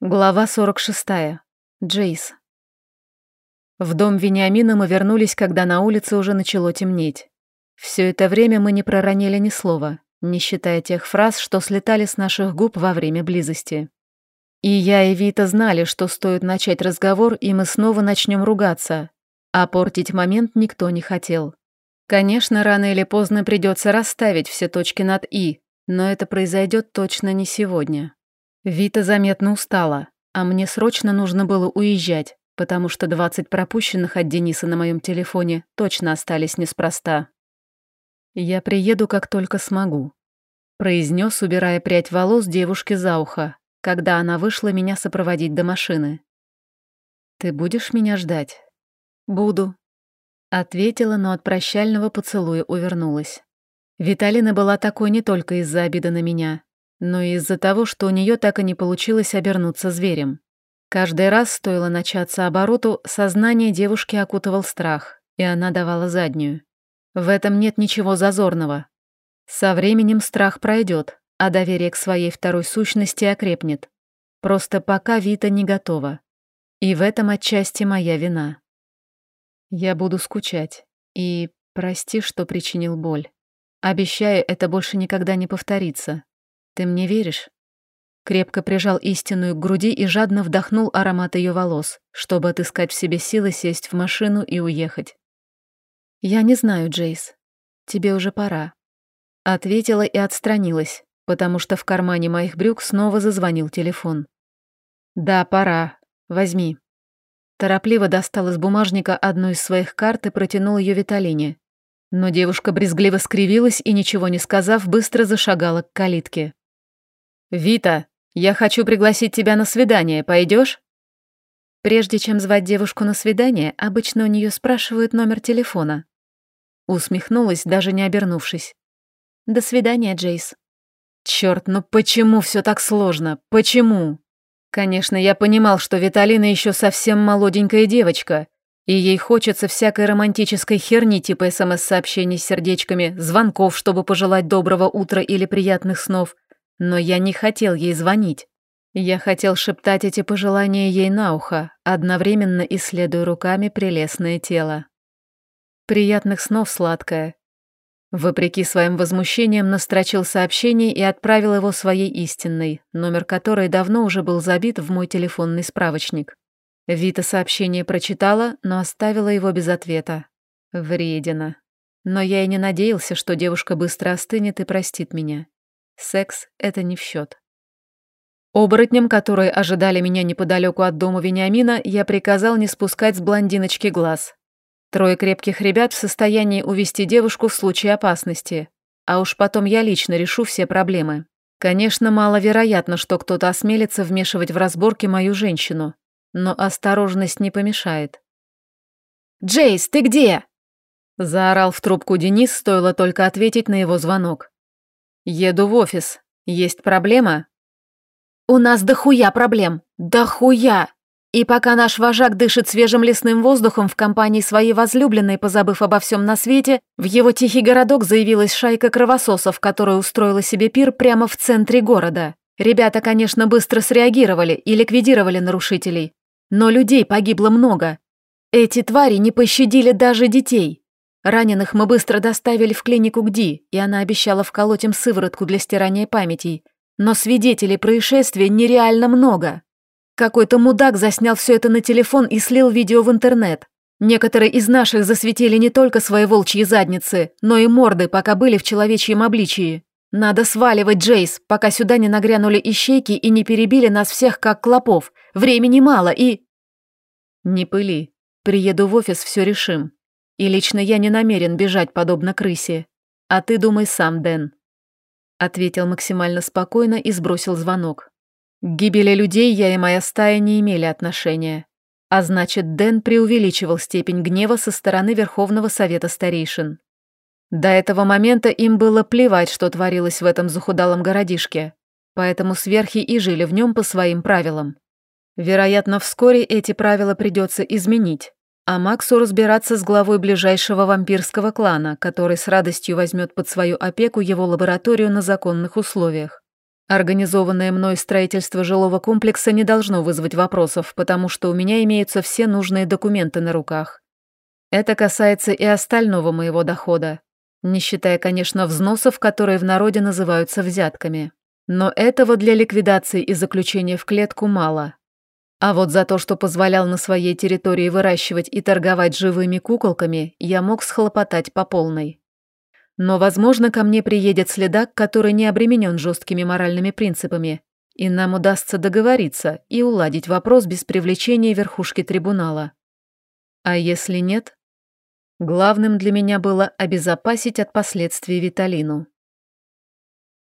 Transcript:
Глава 46. Джейс. В дом Вениамина мы вернулись, когда на улице уже начало темнеть. Все это время мы не проронили ни слова, не считая тех фраз, что слетали с наших губ во время близости. И я и Вита знали, что стоит начать разговор, и мы снова начнем ругаться, а портить момент никто не хотел. Конечно, рано или поздно придется расставить все точки над «и», но это произойдет точно не сегодня. Вита заметно устала, а мне срочно нужно было уезжать, потому что 20 пропущенных от Дениса на моем телефоне точно остались неспроста. «Я приеду, как только смогу», — произнес, убирая прядь волос девушки за ухо, когда она вышла меня сопроводить до машины. «Ты будешь меня ждать?» «Буду», — ответила, но от прощального поцелуя увернулась. Виталина была такой не только из-за обиды на меня, но из-за того, что у нее так и не получилось обернуться зверем. Каждый раз стоило начаться обороту, сознание девушки окутывал страх, и она давала заднюю. В этом нет ничего зазорного. Со временем страх пройдет, а доверие к своей второй сущности окрепнет. Просто пока Вита не готова. И в этом отчасти моя вина. Я буду скучать. И прости, что причинил боль. Обещаю, это больше никогда не повторится. Ты мне веришь?» Крепко прижал истинную к груди и жадно вдохнул аромат ее волос, чтобы отыскать в себе силы сесть в машину и уехать. «Я не знаю, Джейс. Тебе уже пора». Ответила и отстранилась, потому что в кармане моих брюк снова зазвонил телефон. «Да, пора. Возьми». Торопливо достал из бумажника одну из своих карт и протянул ее Виталине. Но девушка брезгливо скривилась и, ничего не сказав, быстро зашагала к калитке. «Вита, я хочу пригласить тебя на свидание, пойдешь? Прежде чем звать девушку на свидание, обычно у нее спрашивают номер телефона. Усмехнулась, даже не обернувшись. «До свидания, Джейс». Черт, ну почему все так сложно? Почему? Конечно, я понимал, что Виталина еще совсем молоденькая девочка, и ей хочется всякой романтической херни типа СМС-сообщений с сердечками, звонков, чтобы пожелать доброго утра или приятных снов — но я не хотел ей звонить. Я хотел шептать эти пожелания ей на ухо, одновременно исследуя руками прелестное тело. Приятных снов, сладкое. Вопреки своим возмущениям настрочил сообщение и отправил его своей истинной, номер которой давно уже был забит в мой телефонный справочник. Вита сообщение прочитала, но оставила его без ответа. Вредина. Но я и не надеялся, что девушка быстро остынет и простит меня. Секс — это не в счет. Оборотням, которые ожидали меня неподалеку от дома Вениамина, я приказал не спускать с блондиночки глаз. Трое крепких ребят в состоянии увести девушку в случае опасности. А уж потом я лично решу все проблемы. Конечно, маловероятно, что кто-то осмелится вмешивать в разборки мою женщину. Но осторожность не помешает. «Джейс, ты где?» Заорал в трубку Денис, стоило только ответить на его звонок. «Еду в офис. Есть проблема?» «У нас дохуя проблем. Дохуя!» И пока наш вожак дышит свежим лесным воздухом в компании своей возлюбленной, позабыв обо всем на свете, в его тихий городок заявилась шайка кровососов, которая устроила себе пир прямо в центре города. Ребята, конечно, быстро среагировали и ликвидировали нарушителей. Но людей погибло много. Эти твари не пощадили даже детей. Раненых мы быстро доставили в клинику ГДИ, и она обещала вколоть им сыворотку для стирания памятей. Но свидетелей происшествия нереально много. Какой-то мудак заснял все это на телефон и слил видео в интернет. Некоторые из наших засветили не только свои волчьи задницы, но и морды, пока были в человечьем обличии. Надо сваливать, Джейс, пока сюда не нагрянули ищейки и не перебили нас всех как клопов. Времени мало и... Не пыли. Приеду в офис, все решим. И лично я не намерен бежать подобно крысе. А ты думай сам, Дэн. Ответил максимально спокойно и сбросил звонок. К гибели людей я и моя стая не имели отношения. А значит, Дэн преувеличивал степень гнева со стороны Верховного Совета Старейшин. До этого момента им было плевать, что творилось в этом захудалом городишке, поэтому сверхи и жили в нем по своим правилам. Вероятно, вскоре эти правила придется изменить, а Максу разбираться с главой ближайшего вампирского клана, который с радостью возьмет под свою опеку его лабораторию на законных условиях. Организованное мной строительство жилого комплекса не должно вызвать вопросов, потому что у меня имеются все нужные документы на руках. Это касается и остального моего дохода, не считая, конечно, взносов, которые в народе называются взятками. Но этого для ликвидации и заключения в клетку мало. А вот за то, что позволял на своей территории выращивать и торговать живыми куколками, я мог схлопотать по полной. Но, возможно, ко мне приедет следак, который не обременен жесткими моральными принципами, и нам удастся договориться и уладить вопрос без привлечения верхушки трибунала. А если нет? Главным для меня было обезопасить от последствий Виталину.